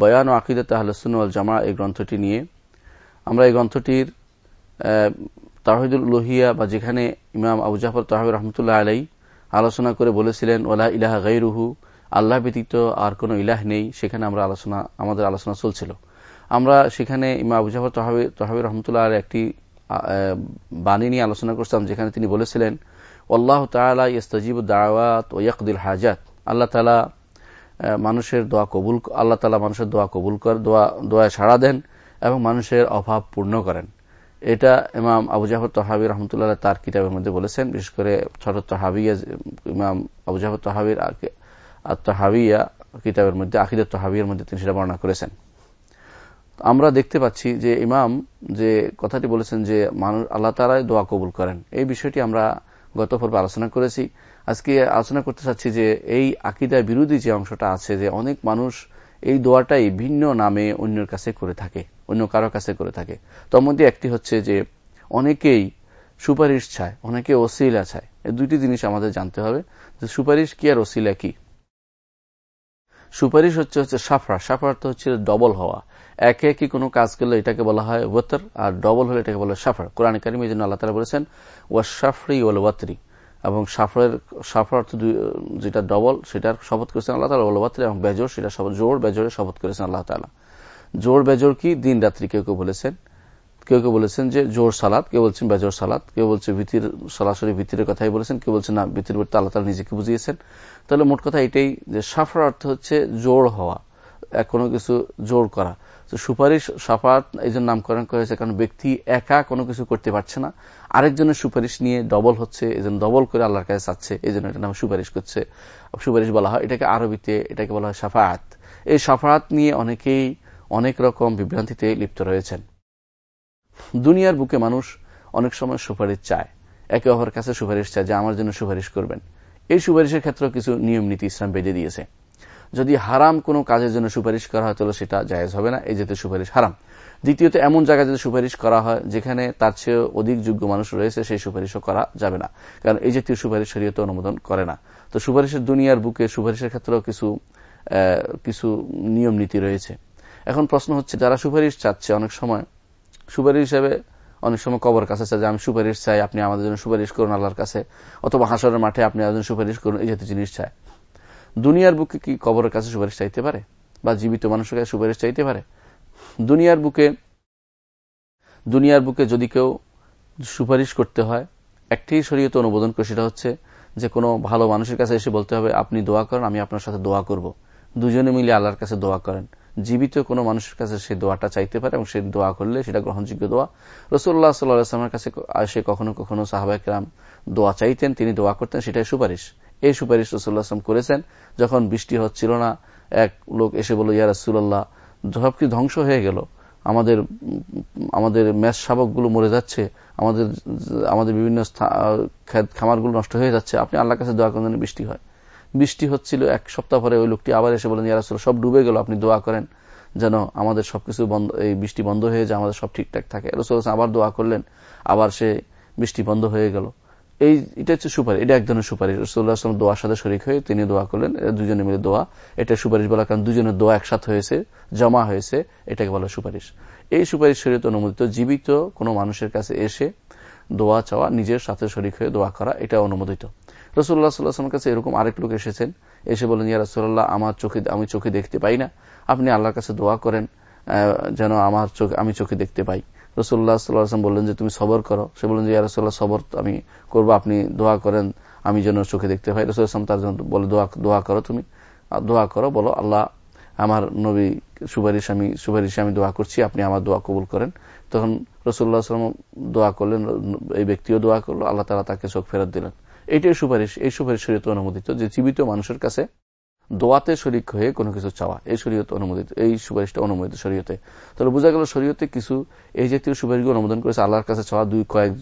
বয়ান ও আকিদত আহলসুল জামা এই গ্রন্থটি নিয়ে। আমরা এই গ্রন্থটির তাহিদুল লোহিয়া বা যেখানে ইমাম আবু জাফর তহাবি রহমতুল্লাহ আলাই আলোচনা করে বলেছিলেন ওলা ইলাহা গাইরুহু আল্লাহ ব্যতীত আর কোনো ইলাহ নেই। সেখানে আমরা আলোচনা, আমাদের আলোচনা চলছিল। আমরা সেখানে ইমা আবু জাফর তহাবি তহাবি রহমতুল্লাহ একটি বাণী নিয়ে আলোচনা করছিলাম, যেখানে তিনি বলেছিলেন আল্লাহ তালা ইস্তাজিব দাওয়াত ও ইয়াকদিল হাজাত আল্লাহ তালা মানুষের দোয়া কবুল আল্লাহ তালা মানুষের দোয়া কবুল কর, দোয়া, দোয়ায় সাড়া দেন এবং মানুষের অভাব পূর্ণ করেন। এটা ইমাম আবু জাফর তহাবি রহমতুল্লাহ তার কিতাবের মধ্যে বলেছেন, বিশেষ করে ছোট তহাবিয়া, ইমাম আবু জাফর তহাবির তহাবিয়া কিতাবের মধ্যে আকিদের তহাবিয়ার মধ্যে তিনি সেটা বর্ণনা করেছেন। আমরা দেখতে পাচ্ছি যে ইমাম যে কথাটি বলেছেন যে মানুষ আল্লাহ তালাই দোয়া কবুল করেন। এই বিষয়টি আমরা গত পর্বে আলোচনা করেছি। আজকে আলোচনা করতে চাচ্ছি যে এই আকিদার বিরোধী যে অংশটা আছে যে অনেক মানুষ এই দোয়াটাই ভিন্ন নামে অন্যের কাছে করে থাকে, অন্য কারও কাছে করে থাকে। তার মধ্যে একটি হচ্ছে যে অনেকেই সুপারিশ চায়, অনেকে ওসিলা চায়। এই দুইটি জিনিস আমাদের জানতে হবে যে সুপারিশ কি আর ওসিলা কি। সুপারিশ হচ্ছে হচ্ছে সাফরা সাফার তো হচ্ছে ডবল হওয়া। একে একই কোনো কাজ করলে এটাকে বলা হয় ওয়াতর, আর ডবল হলে এটাকে বলা হয় সাফার। কোরআন কারিম জন্য আল্লাহ তালা বলেছেন ওয়াশাফরি ওয়াল ওয়াতরি এবং সাফরের সাফর অর্থ যেটা ডবল সেটার শপথ করেছেন আল্লাহ তালা ওয়াতরি এবং বেজর সেটা জোর বেজরের শপথ করেছেন আল্লাহ তালা জোর বেজর কি? দিন রাত্রি কেউ কেউ বলেছেন। কেউ কেউ বলেছেন যে জোর সালাদ কেউ বলছেন বেজর সালাদ কেউ বলছে ভিতির, সরাসরি ভিতিরের কথাই বলেছেন, কেউ বলছেন না, ভিতির বলতে আল্লাহ তালা নিজেকে বুঝিয়েছেন। তাহলে মোট কথা এটাই যে সাফর অর্থ হচ্ছে জোর হওয়া। কোনো কিছু জোর করা। সুপারিশ সাফাত এই জন্য নামকরণ করেছে কারণ ব্যক্তি একা কোনো কিছু করতে পারছে না। আরেকজনের সুপারিশ নিয়ে ডবল হচ্ছে, এই জন্য ডবল করে আল্লাহর কাছে চাচ্ছে, এই জন্য এটা নাম সুপারিশ করছে। সুপারিশ বলা হয়, এটাকে আরবিতে এটাকে বলা হয় সাফাত এই সাফাত নিয়ে অনেকেই অনেক রকম বিভ্রান্তিতে লিপ্ত রয়েছেন। দুনিয়ার বুকে মানুষ অনেক সময় সুপারিশ চায়। একে অপরের কাছে সুপারিশ চায় যে আমার জন্য সুপারিশ করবেন। এই সুপারিশের ক্ষেত্রে কিছু নিয়ম নীতি ইসলাম বেঁধে দিয়েছে। যদি হারাম কোনো কাজের জন্য সুপারিশ করা হয়, তাহলে সেটা জায়েজ হবে না। এই যেতে সুপারিশ হারাম। দ্বিতীয়ত, এমন জায়গায় যদি সুপারিশ করা হয়, যেখানে তার চেয়ে অধিক যোগ্য মানুষ রয়েছে, সেই সুপারিশও করা যাবে না। কারণ এই জাতীয় সুপারিশ শরীয়তে অনুমোদন করে না। তো সুপারিশের দুনিয়ার বুকে সুপারিশের ক্ষেত্রেও কিছু কিছু নিয়ম নীতি রয়েছে। এখন প্রশ্ন হচ্ছে, যারা সুপারিশ চাচ্ছে অনেক সময়, সুপারিশ হিসেবে অনেক সময় কবর কাছে চায় যে, আমি সুপারিশ চাই, আপনি আমাদের জন্য সুপারিশ করুন আল্লাহর কাছে। অথবা হাসরের মাঠে আপনি আমাদের সুপারিশ করুন, এই জাতীয় জিনিস চায়। দুনিয়ার বুকে কি কবরের কাছে সুপারিশ চাইতে পারে? বা জীবিত মানুষের কাছে সুপারিশ চাইতে পারে? দুনিয়ার বুকে দুনিয়ার বুকে যদি কেউ সুপারিশ করতে হয়, একটি শরীয়ত অনুমোদন করে সেটা হচ্ছে যে কোনো ভালো মানুষের কাছে এসে বলতে হবে, আপনি দোয়া করেন, আমি আপনার সাথে দোয়া করব। দুজনে মিলে আল্লাহর কাছে দোয়া করেন। জীবিত কোনো মানুষের কাছে সে দোয়াটা চাইতে পারে এবং সে দোয়া করলে সেটা গ্রহণযোগ্য দোয়া। রসুল্লাহ সাল্লাহামের কাছে সে কখনো কখনো সাহাবাহাম দোয়া চাইতেন, তিনি দোয়া করতেন, সেটাই সুপারিশ। এই সুপারিশ রসুল্লাহ আসলাম করেছেন, যখন বৃষ্টি হচ্ছিল না, এক লোক এসে বলল, ইয়া রসুল্লাহ সব কি ধ্বংস হয়ে গেল? আমাদের আমাদের ম্যাচ শাবকগুলো মরে যাচ্ছে, আমাদের আমাদের বিভিন্ন খামারগুলো নষ্ট হয়ে যাচ্ছে, আপনি আল্লাহ কাছে দোয়া করেন বৃষ্টি হয়। বৃষ্টি হচ্ছিল, এক সপ্তাহ পরে ওই লোকটি আবার এসে বলেন ইয়ারাসুল সব ডুবে গেল, আপনি দোয়া করেন যেন আমাদের সবকিছু বন্ধ, এই বৃষ্টি বন্ধ হয়ে যায়, আমাদের সব ঠিকঠাক থাকে। রসুল আবার দোয়া করলেন, আবার সে বৃষ্টি বন্ধ হয়ে গেল। এই, এটা হচ্ছে সুপারিশ এটা এক ধরনের সুপারিশ রসুল্লাহ আসলাম দোয়ার সাথে শরিক হয়ে তিনি দোয়া করলেন দুজনে মিলে দোয়া। এটা সুপারিশ বলা, কারণ দুজনের দোয়া একসাথে হয়েছে, জমা হয়েছে, এটাকে বলা সুপারিশ। এই সুপারিশ শরীয়ত অনুমোদিত, জীবিত কোনো মানুষের কাছে এসে দোয়া চাওয়া, নিজের সাথে শরিক হয়ে দোয়া করা, এটা অনুমোদিত। রসুল্লাহ সাল্লাহামের কাছে এরকম আরেক লোক এসেছেন, এসে বলেন ইয়া রসুল্লাহ আমার চোখে, আমি চোখে দেখতে পাই না। আপনি আল্লাহর কাছে দোয়া করেন যেন আমার চোখ, আমি চোখে দেখতে পাই। রসুল্লাহ সাল্লাহাম বললেন যে, তুমি সবর করো। সে বললেন যে রসুল্লাহ সবর আমি করব, আপনি দোয়া করেন, আমি যেন চোখে দেখতে পাই। রসুল আসলাম তার জন্য বলে, দোয়া দোয়া করো তুমি। দোয়া করো, বলো, আল্লাহ আমার নবী সুপারিশ আমি, সুপারিশে আমি দোয়া করছি, আপনি আমার দোয়া কবুল করেন। তখন রসুল্লাহ আসলাম দোয়া করলেন, এই ব্যক্তিও দোয়া করল, আল্লাহ তালা তাকে চোখ ফেরত দিলেন। এইটাই সুপারিশ, এই সুপারিশ শরীয়ত অনুমোদিত যে, জীবিত মানুষের কাছে দোয়াতে শরিক হয়ে কোনো কিছু চাওয়া। এই শরীয়ত অনুমোদিত, এই সুপারিশটা অনুমোদিত শরীয়তে। তাহলে বোঝা গেল শরীয়তে কিছু, এই জাতীয় সুপারিশ অনুমোদন করেছে আল্লাহর কাছে চাওয়া দুই কয়েক,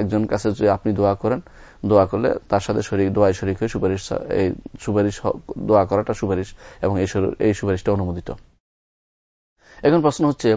একজন কাছে যদি আপনি দোয়া করেন, দোয়া করলে তার সাথে শরীর দোয়ায় শরিক হয়ে সুপারিশ এই সুপারিশ দোয়া করাটা সুপারিশ এবং এই সুপারিশটা অনুমোদিত। এখন প্রশ্ন হচ্ছে,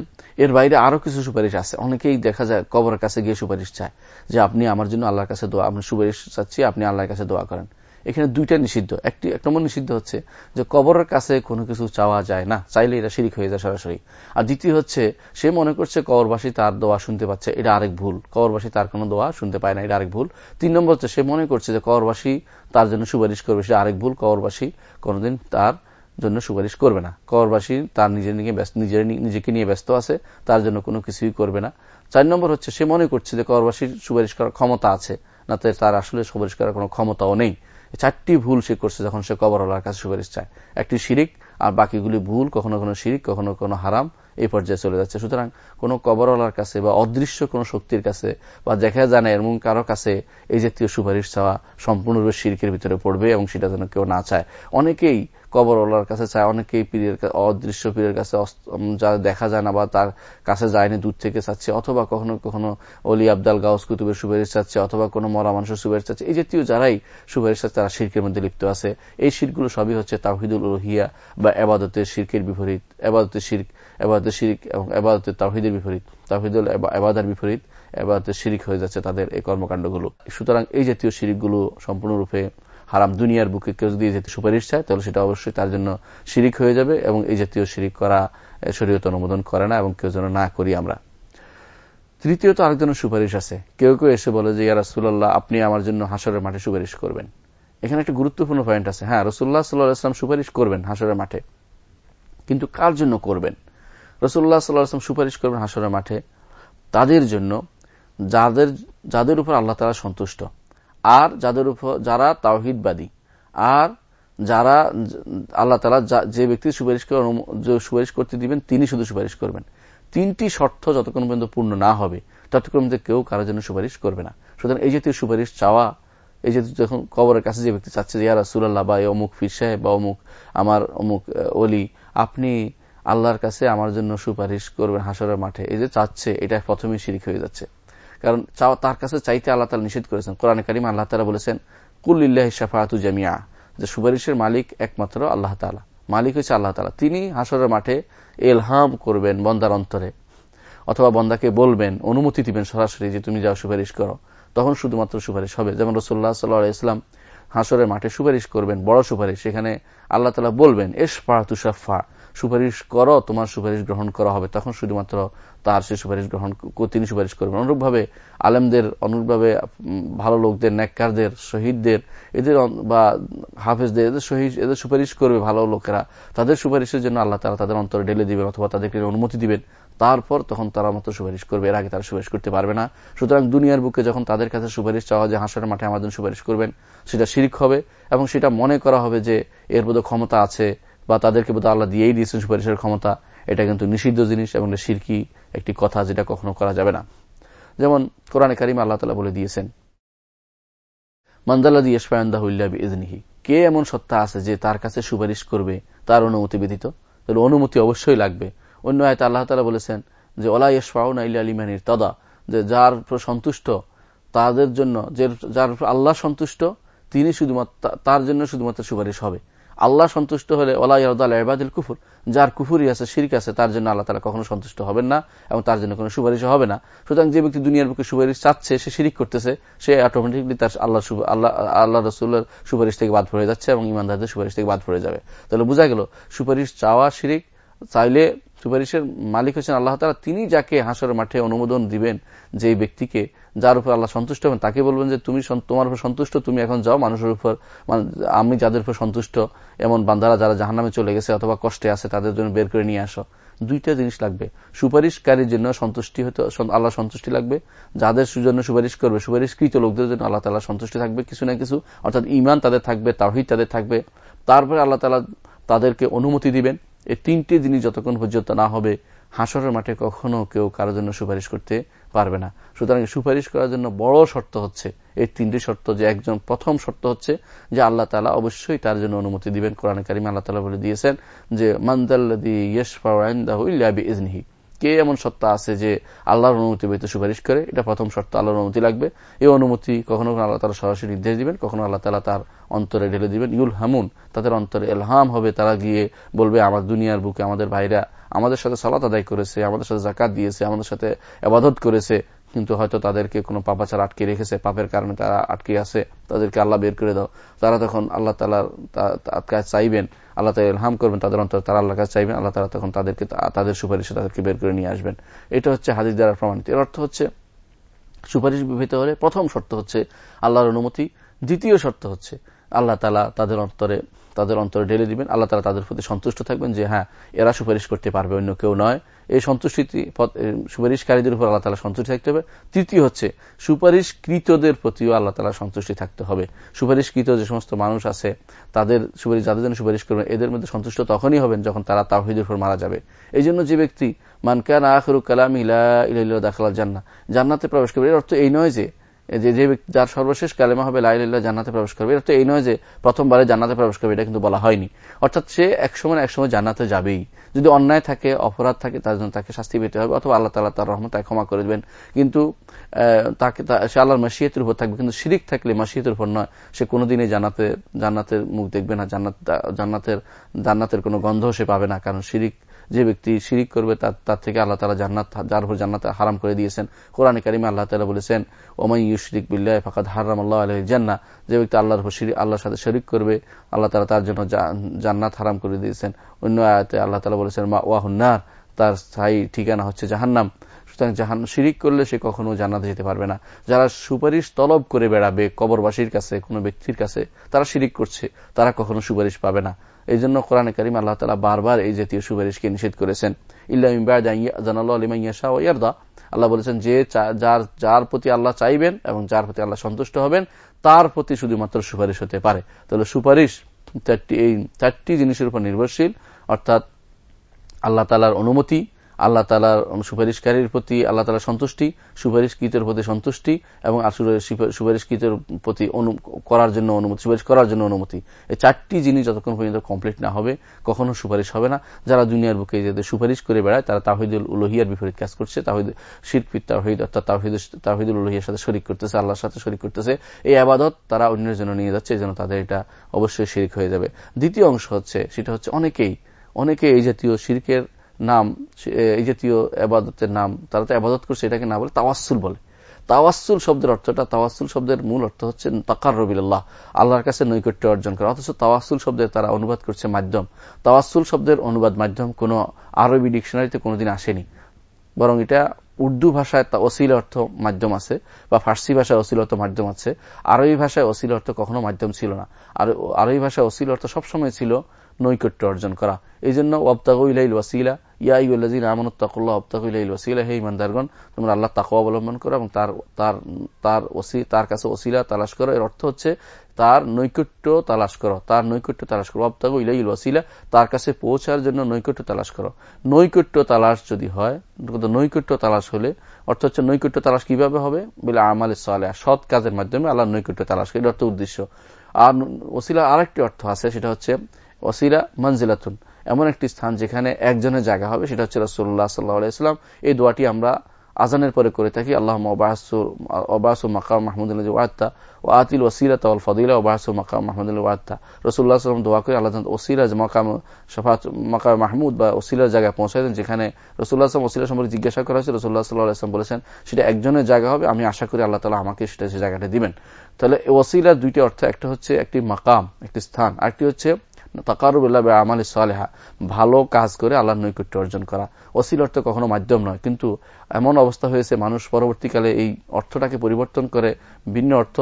এর বাইরে আরও কিছু সুপারিশ আছে। অনেকেই দেখা যায় কবরের কাছে গিয়ে সুপারিশ চায় যে, আপনি আমার জন্য আল্লাহর কাছে দোয়া আপনি সুপারিশ চাচ্ছি, আপনি আল্লাহর কাছে দোয়া করেন। এখানে দুইটা নিষিদ্ধ। একটি, এক নম্বর নিষিদ্ধ হচ্ছে যে কবরের কাছে কোনো কিছু চাওয়া যায় না, চাইলে এটা শিরিক হয়ে যায় সরাসরি। আর দ্বিতীয় হচ্ছে, সে মনে করছে কবরবাসী তার দোয়া শুনতে পাচ্ছে, এটা আরেক ভুল। কবরবাসী তার কোনো দোয়া শুনতে পায় না, এটা আরেক ভুল। তিন নম্বর হচ্ছে, সে মনে করছে যে কবরবাসী তার জন্য সুপারিশ করবে, সেটা আরেক ভুল। কবরবাসী কোনোদিন তার জন্য সুপারিশ করবে না। কবরবাসী তার নিজের নিয়ে নিজের নিজেকে নিয়ে ব্যস্ত আছে, তার জন্য কোনো কিছুই করবে না। চার নম্বর হচ্ছে, সে মনে করছে যে কবরবাসীর সুপারিশ করার ক্ষমতা আছে, না তার আসলে সুপারিশ করার কোনো ক্ষমতাও নেই। চারটি ভুল সে করছে যখন সে কবরওয়ালার কাছে সুপারিশ চায়। একটি শিরিক, আর বাকিগুলি ভুল, কখনো কোনো শিরিক, কখনো কোনো হারাম। এই পর্যায়ে চলে যাচ্ছে। সুতরাং কোনো কবরওয়ালার কাছে বা অদৃশ্য কোনো শক্তির কাছে বা দেখা যায় না এমন কারও কাছে এই জাতীয় সুপারিশ চাওয়া সম্পূর্ণরূপে শিরকের ভিতরে পড়বে এবং সেটা যেন কেউ না চায়। অনেকেই কবরওয়ালার কাছে চায়, অনেকেই পীরের অদৃশ্য পীরের কাছে যা দেখা যায় না বা তার কাছে যায়নি, দূর থেকে চাচ্ছে, অথবা কখনো কখনো অলি আবদাল গাউস কুতুবের সুপারিশ চাচ্ছে, অথবা কোনো মরা মানুষের সুপারিশ চাচ্ছে। এই জাতীয় যারাই সুপারিশ চাচ্ছে, তারা শিরকের মধ্যে লিপ্ত আছে। এই শিরগুলো সবই হচ্ছে তাহিদুল রহিয়া বা এবাদতের শিরকের বিপরীত, এবাদতের শির এবাদতের শিরিক এবং এবাদতের তাহিদের বিপরীত। তাহিদুল এবাদার বিপরীত, এবাদতের শিরিক হয়ে যাচ্ছে তাদের এই কর্মকাণ্ডগুলো। সুতরাং এই জাতীয় শিরিকগুলো সম্পূর্ণরূপে হারাম দুনিয়ার বুকে কেউ যদি যেতে সুপারিশ চায়, তাহলে সেটা অবশ্যই তার জন্য শিরিক হয়ে যাবে এবং এই জাতীয় শিরিক করা শরীয়ত অনুমোদন করে না এবং কেউ যেন না করি আমরা। তৃতীয়ত আরেকজনের সুপারিশ আছে। কেউ কেউ এসে বলে যে ইয়ারাসুল্লাহ আপনি আমার জন্য হাসরের মাঠে সুপারিশ করবেন। এখানে একটা গুরুত্বপূর্ণ পয়েন্ট আছে। হ্যাঁ রসুল্লাহ সাল্লাহ ইসলাম সুপারিশ করবেন হাসরের মাঠে। কিন্তু কার জন্য করবেন? রসুল্লাহ সাল্লাহ আসলাম সুপারিশ করবেন হাসরের মাঠে। তাদের জন্য যাদের যাদের উপর আল্লাহ তালা সন্তুষ্ট। আর যাদের উপর, যারা তাওহিদবাদী। আর যারা আল্লাহ তালা যে ব্যক্তি সুপারিশ সুপারিশ করতে দিবেন, তিনি শুধু সুপারিশ করবেন। তিনটি শর্ত যতক্ষণ পর্যন্ত পূর্ণ না হবে, ততক্ষণ পর্যন্ত কেউ কারোর জন্য সুপারিশ করবে না। সুতরাং এই জাতীয় সুপারিশ চাওয়া, এই জাতীয় যখন কবরের কাছে যে ব্যক্তি চাচ্ছে যে ইয়ারা সুরাল্লাহ বা অমুক ফির সাহেব বা অমুক, আমার অমুক অলি আপনি আল্লাহর কাছে আমার জন্য সুপারিশ করবেন হাসরের মাঠে। এই যে চাচ্ছে, এটা প্রথমেই শিরিক হয়ে যাচ্ছে। কারণ তার কাছে চাইতে আল্লাহ তালা নিষেধ করেছেন। কোরআন করিম আল্লাহ তালা বলেছেন কুল্লিল্লাহ শাফাতু জামিয়া যে সুপারিশের মালিক একমাত্র আল্লাহ তালা মালিক হচ্ছে আল্লাহ তালা তিনি হাসরের মাঠে এলহাম করবেন বন্দার অন্তরে। অথবা বন্দাকে বলবেন, অনুমতি দিবেন সরাসরি যে তুমি যাও সুপারিশ করো। তখন শুধুমাত্র সুপারিশ হবে। যেমন রসুল্লাহ সাল্লাহ ইসলাম হাসরের মাঠে সুপারিশ করবেন, বড় সুপারিশ। সেখানে আল্লাহ তালা বলবেন এস পাড়া তুষাফা সুপারিশ করো, তোমার সুপারিশ গ্রহণ করা হবে। তখন শুধুমাত্র তার সে সুপারিশ গ্রহণ তিনি সুপারিশ করবেন। অনুরূপভাবে আলেমদের, অনুরূপভাবে ভালো লোকদের, নেককারদের, শহীদদের, এদের বা হাফেজদের, এদের শহীদ, এদের সুপারিশ করবে ভালো লোকেরা। তাদের সুপারিশের জন্য আল্লাহ তারা তাদের অন্তরে ঢেলে দিবেন অথবা তাদেরকে অনুমতি দিবেন। তারপর তখন তারা মতো সুপারিশ করবে। এর আগে তারা সুপারিশ করতে পারবে না। সুতরাং দুনিয়ার বুকে যখন তাদের কাছে সুপারিশ চাওয়া যে হাঁসের মাঠে আমাদের সুপারিশ করবেন, সেটা শিরিক হবে এবং সেটা মনে করা হবে যে এর বোধ ক্ষমতা আছে। বা তাদেরকে বোধ আল্লাহ দিয়েই দিয়েছেন সুপারিশের ক্ষমতা, এটা কিন্তু নিষিদ্ধ জিনিস এবং সিরকি একটি কথা যেটা কখনো করা যাবে না। যেমন কোরআনে কারিম আল্লাহ তালা বলে দিয়েছেন মন্দাল্লা দিয়ে ইজনিহি কে এমন সত্তা আছে যে তার কাছে সুপারিশ করবে, তার অনুমতি ব্যতীত? তাহলে অনুমতি অবশ্যই লাগবে। অন্য আয়তা আল্লাহ তালা বলেছেন যে ওলা ইয়সফাউন আলিমানির তদা যে যার সন্তুষ্ট, তাদের জন্য, যে যার আল্লাহ সন্তুষ্ট, তিনি শুধুমাত্র, তার জন্য শুধুমাত্র সুপারিশ হবে। আল্লাহ সন্তুষ্ট হলে ওলাইবাদিল কুফুর, যার কুফুরি আছে, শিরিক আছে, তার জন্য আল্লাহ তালা কখনো সন্তুষ্ট হবেন না এবং তার জন্য কোনো সুপারিশ হবে না। সুতরাং যে ব্যক্তি দুনিয়ার বুকে সুপারিশ চাচ্ছে, সে শিরিক করতেছে, সে অটোমেটিকলি তার আল্লাহ আল্লাহ আল্লাহ রসুল্লার সুপারিশ থেকে বাদ পড়ে যাচ্ছে এবং ইমানদারদের সুপারিশ থেকে বাদ পড়ে যাবে। তাহলে বোঝা গেল, সুপারিশ চাওয়া শিরিক, চাইলে সুপারিশের মালিক হচ্ছেন আল্লাহ তালা তিনি যাকে হাসর মাঠে অনুমোদন দিবেন যে ব্যক্তিকে যার উপর আল্লাহ সন্তুষ্ট হবেন, তাকে বলবেন যে তুমি তোমার উপর সন্তুষ্ট, তুমি এখন যাও মানুষের উপর আমি যাদের উপর সন্তুষ্ট, এমন বান্দারা যারা জাহান্নামে চলে গেছে অথবা কষ্টে আছে, তাদের জন্য বের করে নিয়ে আসো। দুইটা জিনিস লাগবে। সুপারিশকারীর জন্য সন্তুষ্টি হতে আল্লাহ সন্তুষ্টি লাগবে। যাদের জন্য সুপারিশ করবে, সুপারিশকৃত লোকদের জন্য আল্লাহ তালা সন্তুষ্টি থাকবে কিছু না কিছু। অর্থাৎ ইমান তাদের থাকবে তাহিদ তাদের থাকবে। তারপরে আল্লাহ তালা তাদেরকে অনুমতি দিবেন। এই তিনটি জিনিস যতক্ষণ পর্যন্ত না হবে, হাসরের মাঠে কখনো কেউ কারোর জন্য সুপারিশ করতে পারবে না। সুতরাং সুপারিশ করার জন্য বড় শর্ত হচ্ছে, এই তিনটি শর্ত যে একজন প্রথম শর্ত হচ্ছে যে আল্লাহ তালা অবশ্যই তার জন্য অনুমতি দিবেন। কোরআন কারিম আল্লাহ তালা বলে দিয়েছেন যে মান্দাল্লাদি ইজনিহি কে এমন সত্তা আছে যে আল্লাহর অনুমতি ব্যতীত সুপারিশ করে? এটা প্রথম সত্তা আল্লাহর অনুমতি লাগবে। এই অনুমতি কখনো কখনো আল্লাহ তালা সরাসরি নির্দেশ দিবেন, কখনো আল্লাহ তালা তার অন্তরে ঢেলে দিবেন। ইউল হামুন তাদের অন্তরে এলহাম হবে, তারা গিয়ে বলবে, আমার দুনিয়ার বুকে আমাদের ভাইরা আমাদের সাথে সালাত আদায় করেছে, আমাদের সাথে জাকাত দিয়েছে, আমাদের সাথে আবাদত করেছে। কিন্তু হয়তো তাদেরকে কোনো পাপাচার আটকে রেখেছে, পাপের কারণে তারা আটকে আছে, তাদেরকে আল্লাহ বের করে দাও। তারা তখন আল্লাহ তালার চাইবেন, আল্লাহ তালা ইলহাম করবেন, তাদের অন্তর তারা আল্লাহ কাছে চাইবেন, আল্লাহ তালা তখন তাদেরকে, তাদের সুপারিশে তাদেরকে বের করে নিয়ে আসবেন। এটা হচ্ছে হাদিস দ্বারা প্রমাণিত। এর অর্থ হচ্ছে, সুপারিশ বিভূত হলে প্রথম শর্ত হচ্ছে আল্লাহর অনুমতি, দ্বিতীয় শর্ত হচ্ছে আল্লাহ তালা তাদের অন্তরে তাদের অন্তরে ঢেলে দিবেন, আল্লাহ তালা তাদের প্রতি সন্তুষ্ট থাকবেন যে হ্যাঁ এরা সুপারিশ করতে পারবে, অন্য কেউ নয়। এই সন্তুষ্টি সুপারিশকারীদের উপর আল্লাহ তালা সন্তুষ্টি থাকতে হবে। তৃতীয় হচ্ছে, সুপারিশকৃতদের প্রতিও আল্লাহ তালা সন্তুষ্টি থাকতে হবে। সুপারিশকৃত যে সমস্ত মানুষ আছে, তাদের সুপারিশ, যাদের জন্য সুপারিশ করবেন, এদের মধ্যে সন্তুষ্ট তখনই হবেন যখন তারা তাহিদের উপর মারা যাবে। এই জন্য যে ব্যক্তি মানকান আখরু কালাম ইলা ইলা দাখাল জান্না জান্নাতে প্রবেশ করবে, এর অর্থ এই নয় যে যে যে যার সর্বশেষ কালেমা হবে লাইল্লাহ জান্নাতে প্রবেশ করবে। এটা তো এই নয় যে প্রথমবারে জান্নাতে প্রবেশ করবে, এটা কিন্তু বলা হয়নি। অর্থাৎ সে একসময় একসময় জান্নাতে যাবেই। যদি অন্যায় থাকে, অপরাধ থাকে, তার জন্য তাকে শাস্তি পেতে হবে, অথবা আল্লাহ তালা তার রহমত ক্ষমা করে দেবেন। কিন্তু তাকে সে আল্লাহর মাসিয়তের উপর থাকবে। কিন্তু শিরিক থাকলে মাসিয়তের উপর নয়। সে কোনোদিনই জান্নাতে জান্নাতের মুখ দেখবে না। জান্নাত জান্নাতের জান্নাতের কোনো গন্ধ সে পাবে না। কারণ শিরিক যে ব্যক্তি শিরিক করবে, তার থেকে আল্লাহ তালা জান্নাত, যার উপর জান্নাত হারাম করে দিয়েছেন। কোরআন কারিমে আল্লাহ তালা বলেছেন ওমাই ইউশরিক বিল্লাহ ফাকাদ হারাম আল্লাহ আলহ জান্না যে ব্যক্তি আল্লাহর আল্লাহর সাথে শরিক করবে, আল্লাহ তালা তার জন্য জান্নাত হারাম করে দিয়েছেন। অন্য আয়াতে আল্লাহ তালা বলেছেন মা ওয়াহুন্নার তার স্থায়ী ঠিকানা হচ্ছে জাহান্নাম। সুতরাং জাহান শিরিক করলে সে কখনো জান্নাতে যেতে পারবে না। যারা সুপারিশ তলব করে বেড়াবে কবরবাসীর কাছে, কোনো ব্যক্তির কাছে, তারা শিরিক করছে, তারা কখনো সুপারিশ পাবে না। এই জন্য কোরআনে করিম আল্লাহ তালা বারবার এই জাতীয় সুপারিশকে নিষেধ করেছেন। ইল্লাহ আল্লাহ বলেছেন, যে যার যার প্রতি আল্লাহ চাইবেন এবং যার প্রতি আল্লাহ সন্তুষ্ট হবেন, তার প্রতি শুধুমাত্র সুপারিশ হতে পারে। তাহলে সুপারিশ চারটি, এই চারটি জিনিসের উপর নির্ভরশীল, অর্থাৎ আল্লাহ তালার অনুমতি আল্লাহ তালার সুপারিশকারীর প্রতি আল্লাহ তালার সন্তুষ্টি, সুপারিশকৃতের প্রতি সন্তুষ্টি এবং সুপারিশকৃতের প্রতি করার জন্য অনুমতি, সুপারিশ করার জন্য অনুমতি। এই চারটি জিনিস যতক্ষণ পর্যন্ত কমপ্লিট না হবে, কখনো সুপারিশ হবে না। যারা দুনিয়ার বুকে যাদের সুপারিশ করে বেড়ায়, তারা তাহিদুল উলহিয়ার বিপরীত কাজ করছে। তাহিদ শিরপিত তাহিদ অর্থাৎ তাহিদুল উলহিয়ার সাথে শরিক করতেছে, আল্লাহর সাথে শরিক করতেছে। এই আবাদত তারা অন্যের জন্য নিয়ে যাচ্ছে, যেন তাদের এটা অবশ্যই শিরিক হয়ে যাবে। দ্বিতীয় অংশ হচ্ছে, সেটা হচ্ছে অনেকেই অনেকে এই জাতীয় শিরকের নাম এই জাতীয় আবাদতের নাম, তারা তো আবাদত করছে এটাকে না বলে তাওয়াসুল বলে। তাওয়াসুল শব্দের অর্থটা তাওয়াসুল শব্দের মূল অর্থ হচ্ছে তাকার রবিল্লাহ আল্লাহর কাছে নৈকট্য অর্জন করা। অথচ তাওয়াসুল শব্দের তারা অনুবাদ করছে মাধ্যম। তাওয়াসুল শব্দের অনুবাদ মাধ্যম কোন আরবি ডিকশনারিতে কোনোদিন আসেনি। বরং এটা উর্দু ভাষায় তা অসিল অর্থ মাধ্যম আছে, বা ফার্সি ভাষায় অসিল অর্থ মাধ্যম আছে। আরবি ভাষায় অসিল অর্থ কখনো মাধ্যম ছিল না। আর আরবি ভাষায় অসিল অর্থ সবসময় ছিল নৈকট্য অর্জন করা। এই জন্য অবতাগু ইলাইল ওয়াসিলা ইয়াইউল্লাজিন আমানুত্তাকুল্লাহ ওয়াসিলা, হে ইমানদারগণ তোমরা আল্লাহ তাকু অবলম্বন করো এবং তার তার তার ওসি, তার কাছে ওসিলা তালাশ করো। এর অর্থ হচ্ছে তার নৈকট্য তালাশ করো, তার নৈকট্য তালাশ করো। অবতাগু ইলাইল ওয়াসিলা, তার কাছে পৌঁছার জন্য নৈকট্য তালাশ করো। নৈকট্য তালাশ যদি হয় নৈকট্য তালাশ হলে, অর্থ হচ্ছে নৈকট্য তালাশ কীভাবে হবে? বলে আমাল সালে সৎ কাজের মাধ্যমে আল্লাহ নৈকট্য তালাশ এটা অর্থ উদ্দেশ্য। আর ওসিলা আরেকটি অর্থ আছে, সেটা হচ্ছে ওসিলা মঞ্জিলাতুন এমন একটি স্থান যেখানে একজনের জায়গা হবে, সেটা হচ্ছে রসুল্লাহ সাল্লাহাম এই দোয়াটি আমরা আজানের পরে করে থাকি। আল্লাহ অবাসু মাকাম মাহমুদুল্লাহ ওয়াত্তা ও আতিল ওসিলা তাল ফদিলা ওবাসু মাকাম মাহমুদুল্লাহ ওয়াত্তা রসুল্লাহ সাল্লাম দোয়া করে আল্লাহ ওসিলা মাকাম সফাত মাকাম মাহমুদ বা ওসিলার জায়গায় পৌঁছায় দেন যেখানে রসুল্লাহ আসলাম ওসিলা সম্পর্কে জিজ্ঞাসা করা হয়েছে রসুল্লাহ সাল্লাহ আসলাম বলেছেন, সেটা একজনের জায়গা হবে, আমি আশা করি আল্লাহ তালা আমাকে সেটা, সে জায়গাটা দিবেন। তাহলে ওসিলার দুইটি অর্থ, একটা হচ্ছে একটি মাকাম, একটি স্থান, আরেকটি হচ্ছে তাকারুবুল্লাহ সালেহা। ভালো কাজ করে আল্লাহ নৈকট্য অর্জন করা। অসিল অর্থ কখনো মাধ্যম নয়। কিন্তু এমন অবস্থা হয়েছে, মানুষ পরবর্তীকালে এই অর্থটাকে পরিবর্তন করে ভিন্ন অর্থ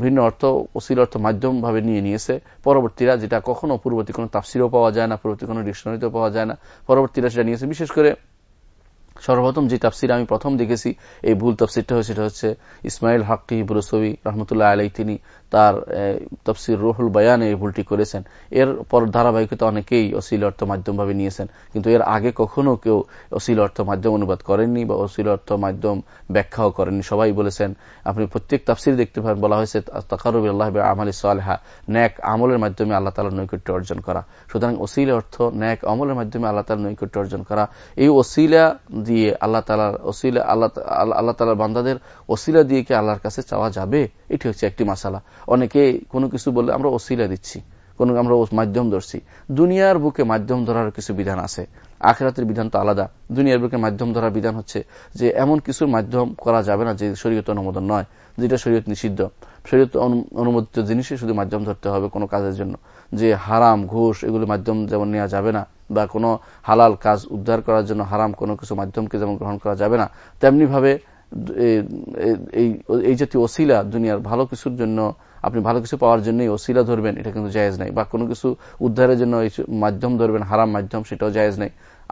ভিন্ন অর্থ অসিল অর্থ মাধ্যম ভাবে নিয়ে নিয়েছে। পরবর্তীরা যেটা কখনো পূর্ববর্তী কোনো তাফসিরও পাওয়া যায় না, পূর্ববর্তী কোনো ডিকশনারিতেও পাওয়া যায় না। পরবর্তীরা সেটা নিয়েছে। বিশেষ করে সর্বপ্রথম যে তাফসির আমি প্রথম দেখেছি, এই ভুল তাফসিরটা হয়েছে, সেটা হচ্ছে ইসমাইল হাক্কি বুরসবি রহমতুল্লাহ আলাই তিনি তার তফসির রুহুল বয়ানে এই ভুলটি করেছেন। এর পর ধারাবাহিকতা অনেকেই অশ্লীল অর্থ মাধ্যমভাবে নিয়েছেন, কিন্তু এর আগে কখনো কেউ অশ্লীল অর্থ মাধ্যম অনুবাদ করেননি বা অশ্লীল অর্থ মাধ্যম ব্যাখ্যাও করেননি। সবাই বলেছেন, আপনি প্রত্যেক তাফসির দেখতে পারেন, বলা হয়েছে তাকারুব আল্লাহ আমাল সালহা, ন্যাক আমলের মাধ্যমে আল্লাহ তালার নৈকট্য অর্জন করা। সুতরাং অসিলা অর্থ ন্যাক আমলের মাধ্যমে আল্লাহ তালার নৈকট্য অর্জন করা, এই অসিলা দিয়ে আল্লাহ তালার অসিলা আল্লাহ আল্লাহ তালার বান্দাদের অসিলা দিয়ে কি আল্লাহর কাছে চাওয়া যাবে? এটি হচ্ছে একটি মাসালা। অনেকে কোনো কিছু বললে আমরা অসিলা দিচ্ছি, কোন আমরা মাধ্যম ধরছি। দুনিয়ার বুকে মাধ্যম ধরার কিছু বিধান আছে। আখেরাতের বিধান তো আলাদা। দুনিয়ার বুকে মাধ্যম ধরার বিধান হচ্ছে যে এমন কিছুর মাধ্যম করা যাবে না যে শরীয়ত অনুমোদন নয়, যেটা শরীয়ত নিষিদ্ধ। শরীয়ত অনুমোদিত জিনিসে শুধু মাধ্যম ধরতে হবে কোনো কাজের জন্য। যে হারাম, ঘুষ, এগুলি মাধ্যম যেমন নেওয়া যাবে না বা কোনো হালাল কাজ উদ্ধার করার জন্য হারাম কোনো কিছু মাধ্যমকে যেমন গ্রহণ করা যাবে না, তেমনিভাবে এই জাতীয় অশিলা দুনিয়ার ভালো কিছুর জন্য, আপনি ভালো কিছু পাওয়ার জন্যই অশিলা ধরবেন, এটা কিন্তু জায়েজ নাই। বা কোনো কিছু উদ্ধারের জন্য মাধ্যম ধরবেন, হারাম মাধ্যম, সেটাও জায়জ নাই।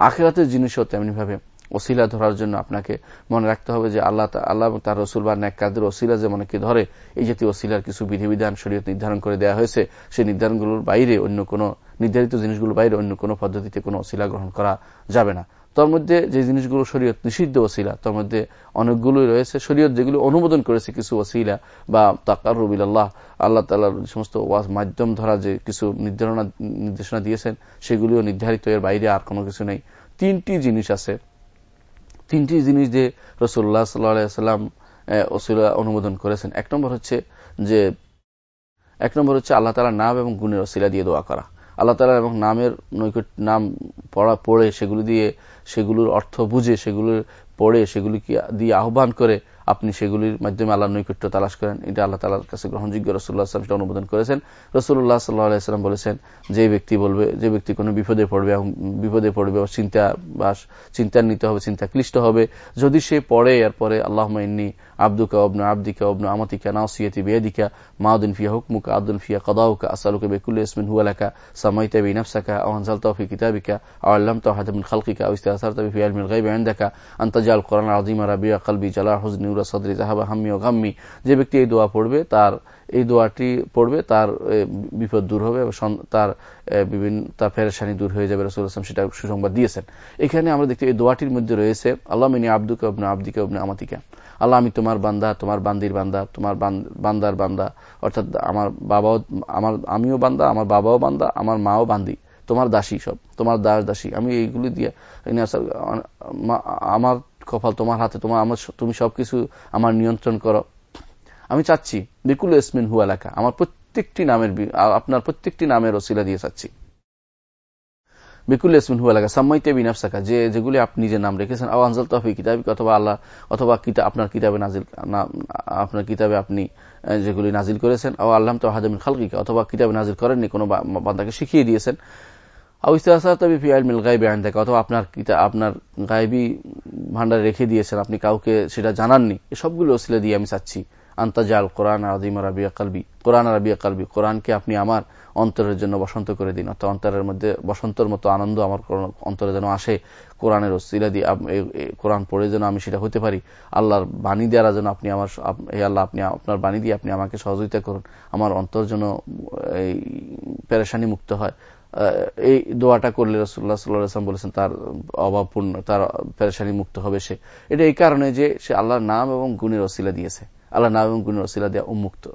আখেরাতের জিনিসও তেমনি ভাবে ওসিলা ধরার জন্য আপনাকে মনে রাখতে হবে যে আল্লাহ আল্লাহ তার রসুল বা ন্যাক কাদের ওসিলা যে মনে কি ধরে, এই জাতীয় ওসিলার কিছু বিধিবিধান শরীয়ত নির্ধারণ করে দেওয়া হয়েছে। সেই নির্ধারণগুলোর বাইরে অন্য কোনো নির্ধারিত জিনিসগুলোর বাইরে অন্য কোনো পদ্ধতিতে কোনো ওসিলা গ্রহণ করা যাবে না। তার মধ্যে যে জিনিসগুলো শরীয়ত নিষিদ্ধ ওসিলা, তার মধ্যে অনেকগুলোই রয়েছে। শরীয়ত যেগুলো অনুমোদন করেছে কিছু ওসিলা বা তাকার রবিল আল্লাহ আল্লাহ তালার সমস্ত মাধ্যম ধরা যে কিছু নির্ধারণা নির্দেশনা দিয়েছেন, সেগুলিও নির্ধারিত। এর বাইরে আর কোনো কিছু নেই। তিনটি জিনিস আছে। তিনটি জিনিস যে রসুল্লাহ সাল্লাম অসুলা অনুমোদন করেছেন। এক নম্বর হচ্ছে যে, এক নম্বর হচ্ছে আল্লাহ তালার নাম এবং গুণের ওসিলা দিয়ে দোয়া করা। আল্লাহ তালা এবং নামের নৈকট, নাম পড়া, পড়ে সেগুলি দিয়ে, সেগুলোর অর্থ বুঝে, সেগুলো পড়ে, সেগুলিকে দিয়ে আহ্বান করে আপনি সেগুলির মাধ্যমে আল্লাহ নৈকট্য তালাশ করেন। এটা আল্লাহ তালার কাছে গ্রহণযোগ্য। রসুল্লাহ আসলাম সেটা অনুমোদন করেছেন। রসুল্লাহ সাল্লাহাম বলেছেন, যে ব্যক্তি বলবে, যে ব্যক্তি কোনো বিপদে পড়বে বিপদে পড়বে বা চিন্তা বা চিন্তান্বিত হবে চিন্তা ক্লিষ্ট হবে, যদি সে পড়ে, এরপরে আল্লাহ ইন্নি আব্দুকা অবনা আব্দিকা অবনা আমাতিকা নাওসিয়াতি বেদিকা মাউদ্দিন ফিয়া হুকমুকা আব্দুল ফিয়া কদাউকা আসালুকা বেকুল ইসমিন হুয়ালাকা সামাইতা বি নফসাকা, আও আনজালতা কিতাবিকা আহাদা মিন খালকিকা, আও ইস্তাসারতা ফি ইলমিল গায়বি ইনদাকা আনতা জাল কোরআন আযীমা রাবিয়া কলবি জালা হুজনি উরা সদরি জাহাবা হাম্মি ও গাম্মি, যে ব্যক্তি এই দোয়া পড়বে, তার এই দোয়াটি পড়বে, তার বিপদ দূর হবে তার বিভিন্ন, তার ফেরেশানি দূর হয়ে যাবে রসুল আসলাম সেটা সুসংবাদ দিয়েছেন। এখানে আমরা দেখতে এই দোয়াটির মধ্যে রয়েছে, আল্লাহ মিনী আব্দুকে অবনা আব্দিকে অবনা আমাতিকা। আল্লাহ আমি তোমার বান্দা, তোমার বান্দির বান্দা, তোমার বান্দার বান্দা, অর্থাৎ আমার বাবাও, আমার, আমিও বান্দা, আমার বাবাও বান্দা, আমার মাও বান্দি, তোমার দাসী সব, তোমার দাস দাসী। আমি এইগুলি দিয়ে আমার কপাল তোমার হাতে, তোমার আমার তুমি সবকিছু আমার নিয়ন্ত্রণ করো। আমি চাচ্ছি, বিকুল ইসমিন হু এলাকা আমার প্রত্যেকটি নামের আপনার প্রত্যেকটি নামের ওসিলা দিয়ে চাচ্ছি। বিকুল ইসমিন হু এলাকা সাম্মাইতে বিনাফসাকা, যে যেগুলি আপনি নিজের নাম রেখেছেন, আও আনজাল তফি কিতাবিক, অথবা আল্লাহ, অথবা আপনার কিতাবে নাজিল আপনার কিতাবে আপনি যেগুলি নাজিল করেছেন, আও আল্লাহ তো হাজামিন খালকিকা, অথবা কিতাবে নাজিল করেননি, কোনো বান্দাকে শিখিয়ে দিয়েছেন অথবা আপনার আপনার গায়েবী ভান্ডারে রেখে দিয়েছেন। আপনি কাউকে সেটা জানাননি। সবগুলো ওসিলা দিয়ে আমি চাচ্ছি। আন্তাজাল কোরআন আদিম রাবিয়া কালবি। কোরআন রাবিয়া কালবি। কোরআনকে আপনি আমার অন্তরের জন্য বসন্ত করে দিন। অর্থাৎ অন্তরের মধ্যে বসন্তর মতো আনন্দ আমার অন্তরে যেন আসে, কোরআনের ওসিলা দিয়ে কোরআন পড়ে যেন আমি সেটা হতে পারি। আল্লাহর বাণী দেওয়ার যেন আপনি আমার এই আল্লাহ, আপনি আপনার বাণী দিয়ে আপনি আমাকে সহযোগিতা করুন। আমার অন্তর যেন এই পেরেশানি মুক্ত হয়। এই দোয়াটা করলে রসুল্লাহ সাল্লাম বলেছেন, তার অভাবপূর্ণ, তার পেরেশানি মুক্ত হবে সে। এটা এই কারণে যে সে আল্লাহর নাম এবং গুণের অশিলা দিয়েছে। আল্লাহ নাম এবং গুণের অশিলা দেওয়া উন্মুক্ত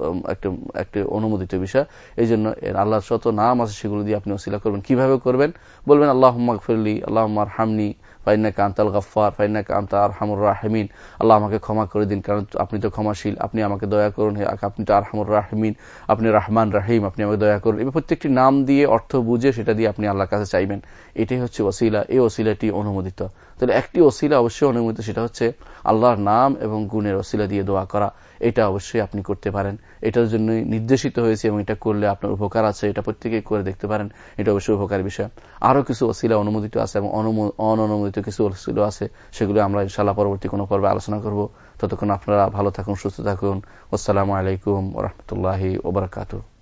একটি অনুমোদিত বিষয়। এই জন্য আল্লাহর শত নাম আছে সেগুলো দিয়ে আপনি অশিলা করবেন। কীভাবে করবেন? বলবেন আল্লাহ ফিরলি আল্লাহ হামনি ফাইনাকা আন্তাল গফার ফাইনাকা আন্তা আরহামুর রাহমিন। আল্লাহ আমাকে ক্ষমা করে দিন, কারণ আপনি তো ক্ষমাশীল, আপনি আমাকে দয়া করুন আপনি তো আরহামুর রাহমিন, আপনি রাহমান রাহিম, আপনি আমাকে দয়া করুন। এবার প্রত্যেকটি নাম দিয়ে অর্থ বুঝে সেটা দিয়ে আপনি আল্লাহর কাছে চাইবেন। এটাই হচ্ছে ওসিলা, এই ওসিলাটি অনুমোদিত। তাহলে একটি ওসিলা অবশ্যই অনুমোদিত, সেটা হচ্ছে আল্লাহর নাম এবং গুণের ওসিলা দিয়ে দোয়া করা। এটা অবশ্যই আপনি করতে পারেন। এটার জন্য নির্দেশিত হয়েছে এবং এটা করলে আপনার উপকার আছে, এটা প্রত্যেকে করে দেখতে পারেন। এটা অবশ্যই উপকার বিষয়। আরও কিছু অশিলা অনুমোদিত আছে এবং অননুমোদিত কিছু অশিলা আছে, সেগুলো আমরা ইনশাল্লাহ পরবর্তী কোনো পর্বে আলোচনা করব। ততক্ষণ আপনারা ভালো থাকুন, সুস্থ থাকুন। আসসালামু আলাইকুম রহমতুল্লাহি ওবরাকাতু